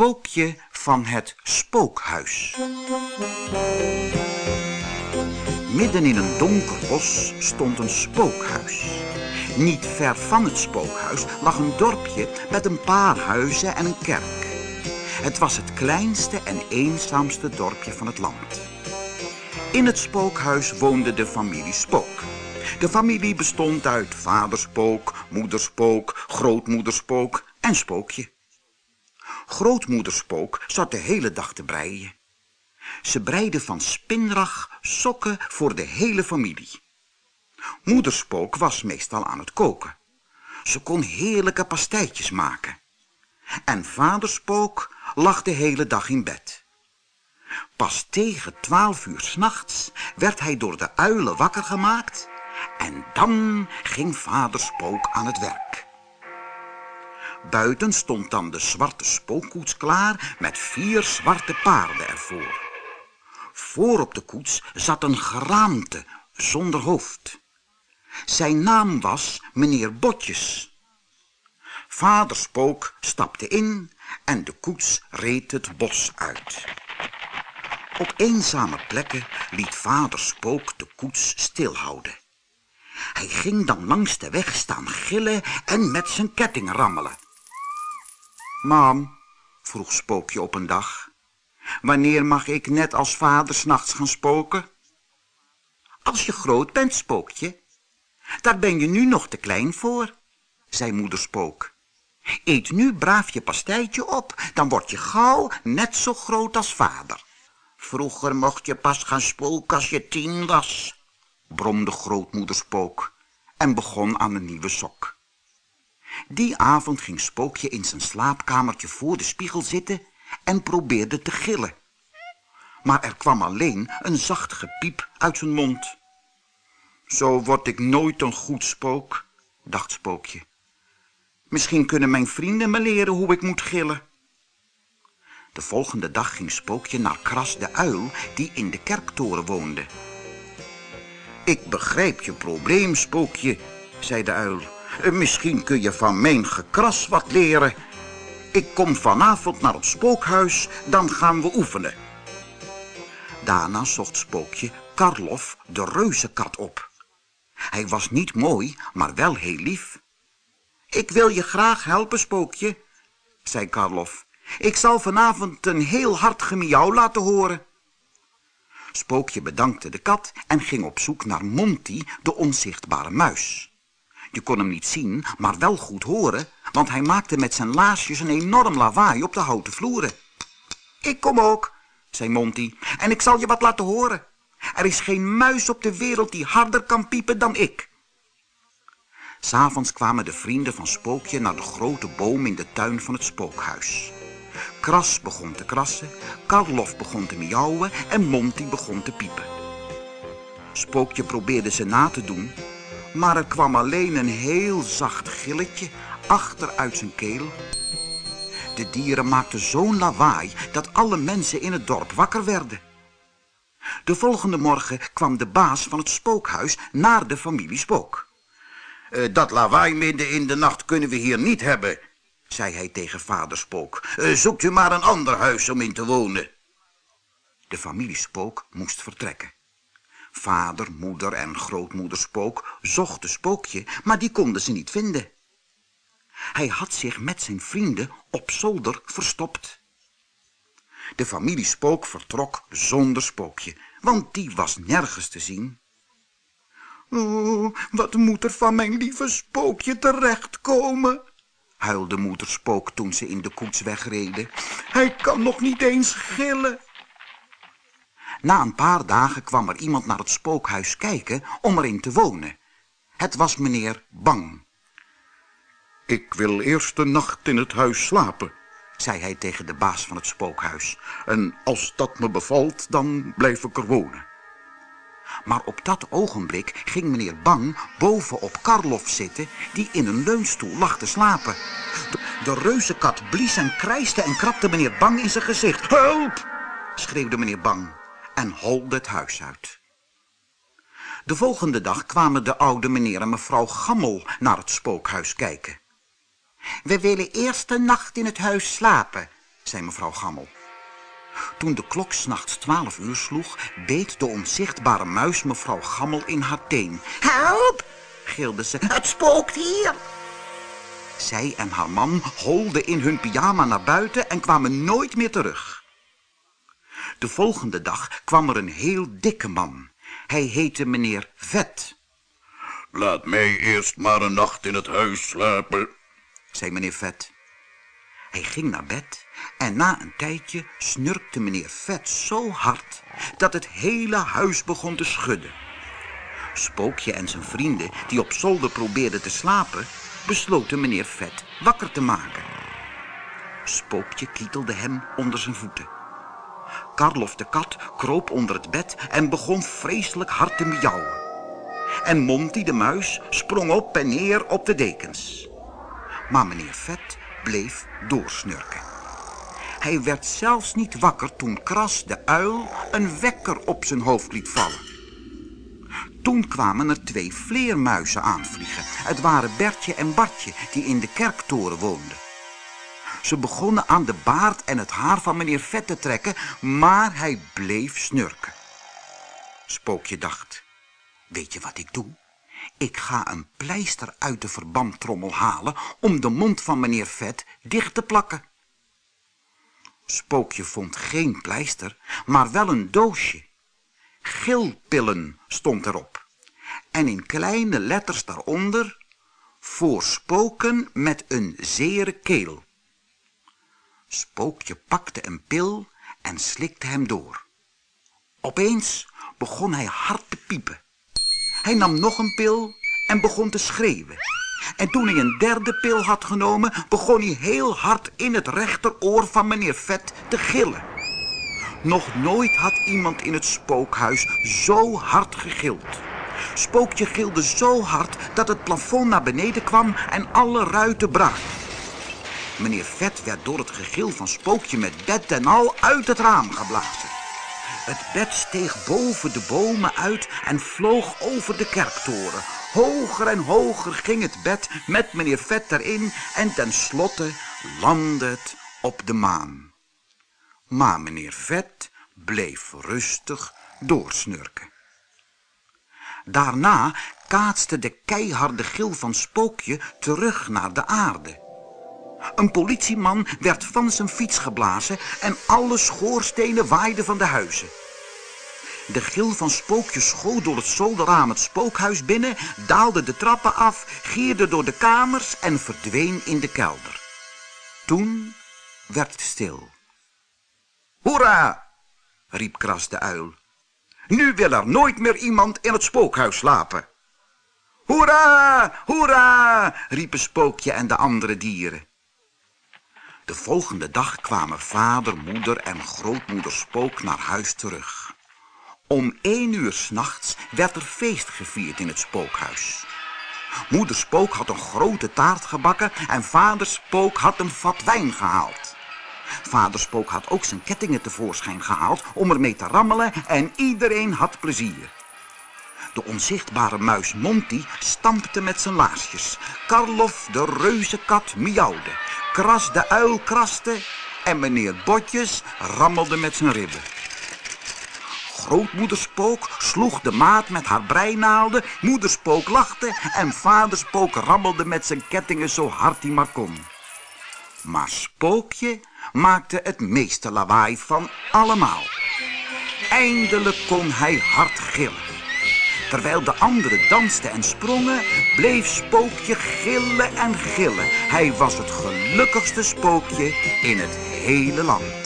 spookje van het spookhuis. Midden in een donker bos stond een spookhuis. Niet ver van het spookhuis lag een dorpje met een paar huizen en een kerk. Het was het kleinste en eenzaamste dorpje van het land. In het spookhuis woonde de familie Spook. De familie bestond uit vaderspook, moederspook, grootmoederspook en spookje. Grootmoederspook zat de hele dag te breien. Ze breide van spinrag sokken voor de hele familie. Moederspook was meestal aan het koken. Ze kon heerlijke pastijtjes maken. En vaderspook lag de hele dag in bed. Pas tegen twaalf uur s'nachts werd hij door de uilen wakker gemaakt en dan ging vaderspook aan het werk. Buiten stond dan de zwarte spookkoets klaar met vier zwarte paarden ervoor. Voor op de koets zat een geraamte zonder hoofd. Zijn naam was meneer Botjes. Vader Spook stapte in en de koets reed het bos uit. Op eenzame plekken liet vader Spook de koets stilhouden. Hij ging dan langs de weg staan gillen en met zijn ketting rammelen. Mam, vroeg Spookje op een dag, wanneer mag ik net als vader s'nachts gaan spoken? Als je groot bent, Spookje. Daar ben je nu nog te klein voor, zei moeder Spook. Eet nu braaf je pastijtje op, dan word je gauw net zo groot als vader. Vroeger mocht je pas gaan spoken als je tien was, bromde grootmoeder Spook en begon aan een nieuwe sok. Die avond ging Spookje in zijn slaapkamertje voor de spiegel zitten en probeerde te gillen. Maar er kwam alleen een zacht gepiep uit zijn mond. Zo word ik nooit een goed spook, dacht Spookje. Misschien kunnen mijn vrienden me leren hoe ik moet gillen. De volgende dag ging Spookje naar Kras de uil, die in de kerktoren woonde. Ik begrijp je probleem, Spookje, zei de uil. Eh, misschien kun je van mijn gekras wat leren. Ik kom vanavond naar het spookhuis, dan gaan we oefenen. Daarna zocht Spookje Karloff de reuzenkat op. Hij was niet mooi, maar wel heel lief. Ik wil je graag helpen, Spookje, zei Karloff. Ik zal vanavond een heel hard gemiauw laten horen. Spookje bedankte de kat en ging op zoek naar Monty, de onzichtbare muis. Je kon hem niet zien, maar wel goed horen, want hij maakte met zijn laarsjes een enorm lawaai op de houten vloeren. Ik kom ook, zei Monty, en ik zal je wat laten horen. Er is geen muis op de wereld die harder kan piepen dan ik. S'avonds kwamen de vrienden van Spookje naar de grote boom in de tuin van het spookhuis. Kras begon te krassen, Karloff begon te miauwen en Monty begon te piepen. Spookje probeerde ze na te doen, maar er kwam alleen een heel zacht gilletje achter uit zijn keel. De dieren maakten zo'n lawaai dat alle mensen in het dorp wakker werden. De volgende morgen kwam de baas van het spookhuis naar de familie Spook. Uh, dat lawaai midden in de nacht kunnen we hier niet hebben, zei hij tegen vader Spook. Uh, zoekt u maar een ander huis om in te wonen. De familie Spook moest vertrekken. Vader, moeder en grootmoeder Spook zochten Spookje, maar die konden ze niet vinden. Hij had zich met zijn vrienden op zolder verstopt. De familie Spook vertrok zonder Spookje, want die was nergens te zien. Oh, wat moet er van mijn lieve Spookje terechtkomen? huilde moeder Spook toen ze in de koets wegreden. Hij kan nog niet eens gillen. Na een paar dagen kwam er iemand naar het spookhuis kijken om erin te wonen. Het was meneer Bang. Ik wil eerst de nacht in het huis slapen, zei hij tegen de baas van het spookhuis. En als dat me bevalt, dan blijf ik er wonen. Maar op dat ogenblik ging meneer Bang boven op Karloff zitten... die in een leunstoel lag te slapen. De, de reuzenkat blies en krijste en krabde meneer Bang in zijn gezicht. Help! schreeuwde meneer Bang en holde het huis uit. De volgende dag kwamen de oude meneer en mevrouw Gammel naar het spookhuis kijken. We willen eerst de nacht in het huis slapen, zei mevrouw Gammel. Toen de klok s'nachts twaalf uur sloeg, beet de onzichtbare muis mevrouw Gammel in haar teen. Help, gilde ze, het spookt hier. Zij en haar man holden in hun pyjama naar buiten en kwamen nooit meer terug. De volgende dag kwam er een heel dikke man. Hij heette meneer Vet. Laat mij eerst maar een nacht in het huis slapen, zei meneer Vet. Hij ging naar bed en na een tijdje snurkte meneer Vet zo hard dat het hele huis begon te schudden. Spookje en zijn vrienden, die op zolder probeerden te slapen, besloten meneer Vet wakker te maken. Spookje kietelde hem onder zijn voeten. Karlof de kat kroop onder het bed en begon vreselijk hard te miauwen. En Monty de muis sprong op en neer op de dekens. Maar meneer Vet bleef doorsnurken. Hij werd zelfs niet wakker toen Kras de uil een wekker op zijn hoofd liet vallen. Toen kwamen er twee vleermuizen aanvliegen. Het waren Bertje en Bartje die in de kerktoren woonden. Ze begonnen aan de baard en het haar van meneer Vet te trekken, maar hij bleef snurken. Spookje dacht, weet je wat ik doe? Ik ga een pleister uit de verbandtrommel halen om de mond van meneer Vet dicht te plakken. Spookje vond geen pleister, maar wel een doosje. Gilpillen stond erop. En in kleine letters daaronder, voor spoken met een zere keel. Spookje pakte een pil en slikte hem door. Opeens begon hij hard te piepen. Hij nam nog een pil en begon te schreeuwen. En toen hij een derde pil had genomen, begon hij heel hard in het rechteroor van meneer Vet te gillen. Nog nooit had iemand in het spookhuis zo hard gegild. Spookje gilde zo hard dat het plafond naar beneden kwam en alle ruiten brak. Meneer Vet werd door het gegil van Spookje met bed en al uit het raam geblazen. Het bed steeg boven de bomen uit en vloog over de kerktoren. Hoger en hoger ging het bed met meneer Vet erin en tenslotte landde het op de maan. Maar meneer Vet bleef rustig doorsnurken. Daarna kaatste de keiharde gil van Spookje terug naar de aarde. Een politieman werd van zijn fiets geblazen en alle schoorstenen waaiden van de huizen. De gil van Spookje schoot door het zolderraam het spookhuis binnen, daalde de trappen af, gierde door de kamers en verdween in de kelder. Toen werd het stil. Hoera! riep Kras de uil. Nu wil er nooit meer iemand in het spookhuis slapen. Hoera! Hoera! riepen Spookje en de andere dieren. De volgende dag kwamen vader, moeder en grootmoeder Spook naar huis terug. Om één uur s'nachts werd er feest gevierd in het spookhuis. Moeder Spook had een grote taart gebakken en vader Spook had een vat wijn gehaald. Vader Spook had ook zijn kettingen tevoorschijn gehaald om ermee te rammelen en iedereen had plezier. De onzichtbare muis Monty stampte met zijn laarsjes. Karloff de reuzenkat miauwde. Kras de uil kraste en meneer Botjes rammelde met zijn ribben. Grootmoeder Spook sloeg de maat met haar breinaalden, moeder Spook lachte en vader Spook rammelde met zijn kettingen zo hard hij maar kon. Maar Spookje maakte het meeste lawaai van allemaal. Eindelijk kon hij hard gillen. Terwijl de anderen dansten en sprongen, bleef Spookje gillen en gillen. Hij was het gelukkigste spookje in het hele land.